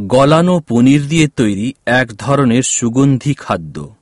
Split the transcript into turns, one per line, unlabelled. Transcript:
গলানো পনির দিয়ে তৈরি এক ধরনের সুগন্ধি খাদ্য।